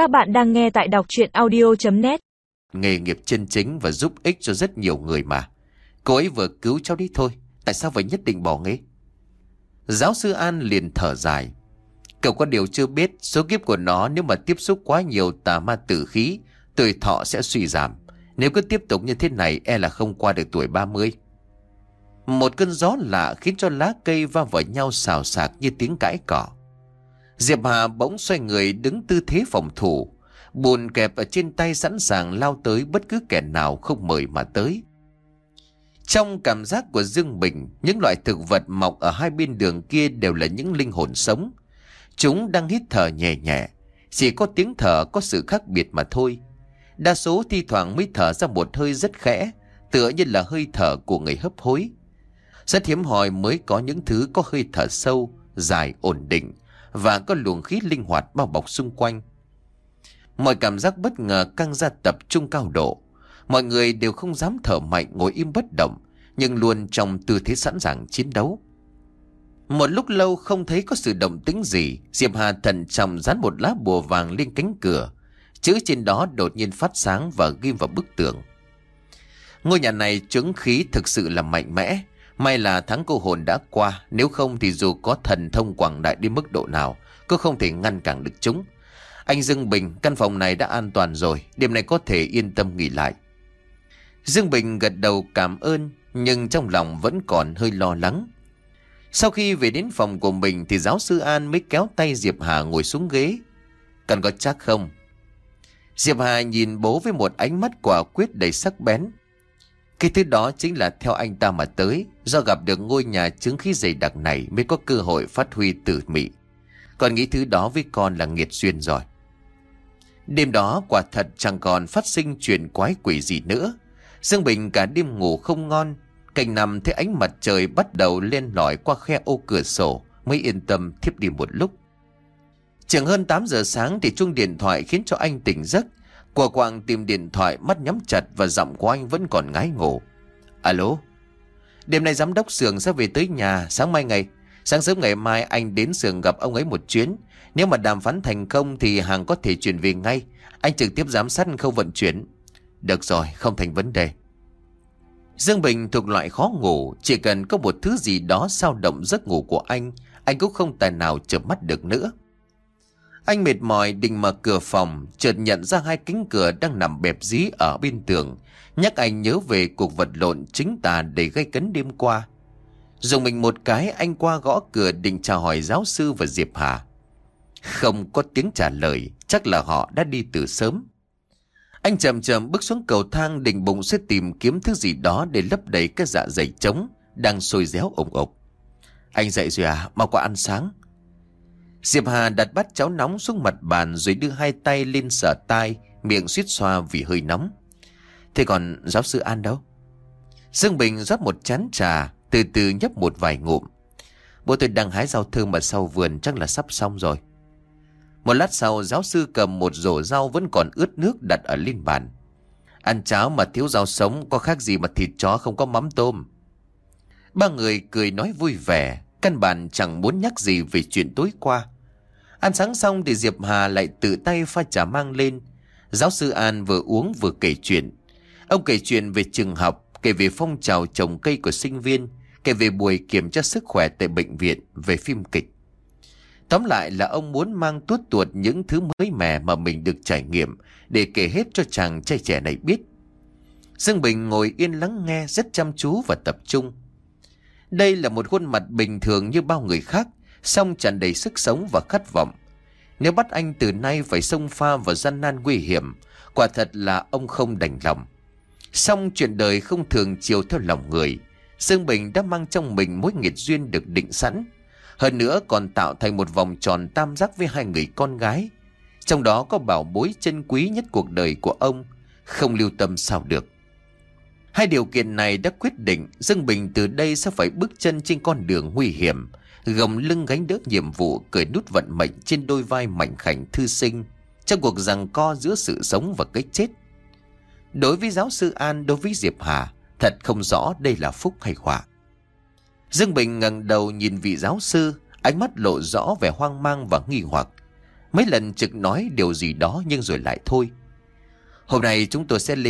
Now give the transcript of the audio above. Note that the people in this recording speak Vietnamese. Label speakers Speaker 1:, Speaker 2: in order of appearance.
Speaker 1: Các bạn đang nghe tại đọc chuyện audio.net
Speaker 2: Nghề nghiệp chân chính và giúp ích cho rất nhiều người mà. Cô ấy vừa cứu cháu đi thôi. Tại sao phải nhất định bỏ nghề? Giáo sư An liền thở dài. Cậu có điều chưa biết số kiếp của nó nếu mà tiếp xúc quá nhiều tà ma tử khí, tuổi thọ sẽ suy giảm. Nếu cứ tiếp tục như thế này e là không qua được tuổi 30. Một cơn gió lạ khiến cho lá cây va vào nhau xào xạc như tiếng cãi cỏ. Diệp Hà bỗng xoay người đứng tư thế phòng thủ. Bùn kẹp ở trên tay sẵn sàng lao tới bất cứ kẻ nào không mời mà tới. Trong cảm giác của Dương Bình, những loại thực vật mọc ở hai bên đường kia đều là những linh hồn sống. Chúng đang hít thở nhẹ nhẹ, chỉ có tiếng thở có sự khác biệt mà thôi. Đa số thi thoảng mới thở ra một hơi rất khẽ, tựa như là hơi thở của người hấp hối. Rất hiếm hoi mới có những thứ có hơi thở sâu, dài, ổn định và có luồng khí linh hoạt bao bọc xung quanh. Mọi cảm giác bất ngờ căng ra tập trung cao độ. Mọi người đều không dám thở mạnh ngồi im bất động, nhưng luôn trong tư thế sẵn sàng chiến đấu. Một lúc lâu không thấy có sự động tĩnh gì, Diệp Hà thận trọng dán một lá bùa vàng lên cánh cửa. Chữ trên đó đột nhiên phát sáng và ghim vào bức tường. Ngôi nhà này chứng khí thực sự là mạnh mẽ. May là tháng cô hồn đã qua, nếu không thì dù có thần thông quảng đại đến mức độ nào, cũng không thể ngăn cản được chúng. Anh Dương Bình, căn phòng này đã an toàn rồi, đêm nay có thể yên tâm nghỉ lại. Dương Bình gật đầu cảm ơn, nhưng trong lòng vẫn còn hơi lo lắng. Sau khi về đến phòng của mình thì giáo sư An mới kéo tay Diệp Hà ngồi xuống ghế. Cần có chắc không? Diệp Hà nhìn bố với một ánh mắt quả quyết đầy sắc bén. Cái thứ đó chính là theo anh ta mà tới, do gặp được ngôi nhà chứng khí dày đặc này mới có cơ hội phát huy tử mị. Còn nghĩ thứ đó với con là nghiệt duyên rồi. Đêm đó quả thật chẳng còn phát sinh chuyện quái quỷ gì nữa. Dương Bình cả đêm ngủ không ngon, cạnh nằm thấy ánh mặt trời bắt đầu lên lỏi qua khe ô cửa sổ mới yên tâm thiếp đi một lúc. Chừng hơn 8 giờ sáng thì chuông điện thoại khiến cho anh tỉnh giấc. Quả quạng tìm điện thoại mắt nhắm chặt và giọng của anh vẫn còn ngái ngủ. Alo? Đêm nay giám đốc xưởng sẽ về tới nhà sáng mai ngày. Sáng sớm ngày mai anh đến xưởng gặp ông ấy một chuyến. Nếu mà đàm phán thành công thì hàng có thể chuyển về ngay. Anh trực tiếp giám sát khâu vận chuyển. Được rồi, không thành vấn đề. Dương Bình thuộc loại khó ngủ, chỉ cần có một thứ gì đó sao động giấc ngủ của anh, anh cũng không tài nào chợp mắt được nữa. Anh mệt mỏi định mở cửa phòng, chợt nhận ra hai cánh cửa đang nằm bẹp dí ở bên tường, nhắc anh nhớ về cuộc vật lộn chính tà để gây cấn đêm qua. Dùng mình một cái, anh qua gõ cửa định chào hỏi giáo sư và Diệp Hà. Không có tiếng trả lời, chắc là họ đã đi từ sớm. Anh chậm chậm bước xuống cầu thang định bụng sẽ tìm kiếm thứ gì đó để lấp đầy cái dạ dày trống đang sôi réo ổng ộc. Anh dậy rồi à, mau qua ăn sáng. Diệp Hà đặt bát cháo nóng xuống mặt bàn rồi đưa hai tay lên sở tai, miệng suýt xoa vì hơi nóng. Thế còn giáo sư An đâu? Dương Bình rót một chén trà, từ từ nhấp một vài ngụm. Bố tôi đang hái rau thơm ở sau vườn chắc là sắp xong rồi. Một lát sau giáo sư cầm một rổ rau vẫn còn ướt nước đặt ở lên bàn. Ăn cháo mà thiếu rau sống có khác gì mà thịt chó không có mắm tôm. Ba người cười nói vui vẻ, căn bản chẳng muốn nhắc gì về chuyện tối qua. Ăn sáng xong thì Diệp Hà lại tự tay pha trà mang lên. Giáo sư An vừa uống vừa kể chuyện. Ông kể chuyện về trường học, kể về phong trào trồng cây của sinh viên, kể về buổi kiểm tra sức khỏe tại bệnh viện, về phim kịch. Tóm lại là ông muốn mang tuốt tuột những thứ mới mẻ mà mình được trải nghiệm để kể hết cho chàng trai trẻ này biết. Dương Bình ngồi yên lắng nghe rất chăm chú và tập trung. Đây là một khuôn mặt bình thường như bao người khác, song tràn đầy sức sống và khát vọng. Nếu bắt anh từ nay phải xông pha vào gian nan nguy hiểm, quả thật là ông không đành lòng. Song chuyện đời không thường chiều theo lòng người. Dương Bình đã mang trong mình mối nghiệt duyên được định sẵn. Hơn nữa còn tạo thành một vòng tròn tam giác với hai người con gái. Trong đó có bảo bối chân quý nhất cuộc đời của ông. Không lưu tâm sao được. Hai điều kiện này đã quyết định Dương Bình từ đây sẽ phải bước chân trên con đường nguy hiểm, gồng lưng gánh đỡ nhiệm vụ cởi nút vận mệnh trên đôi vai mảnh khảnh thư sinh trong cuộc giằng co giữa sự sống và cái chết. Đối với giáo sư An, đối với Diệp Hà, thật không rõ đây là phúc hay họa. Dương Bình ngẩng đầu nhìn vị giáo sư, ánh mắt lộ rõ vẻ hoang mang và nghi hoặc. Mấy lần trực nói điều gì đó nhưng rồi lại thôi. Hôm nay chúng tôi sẽ lên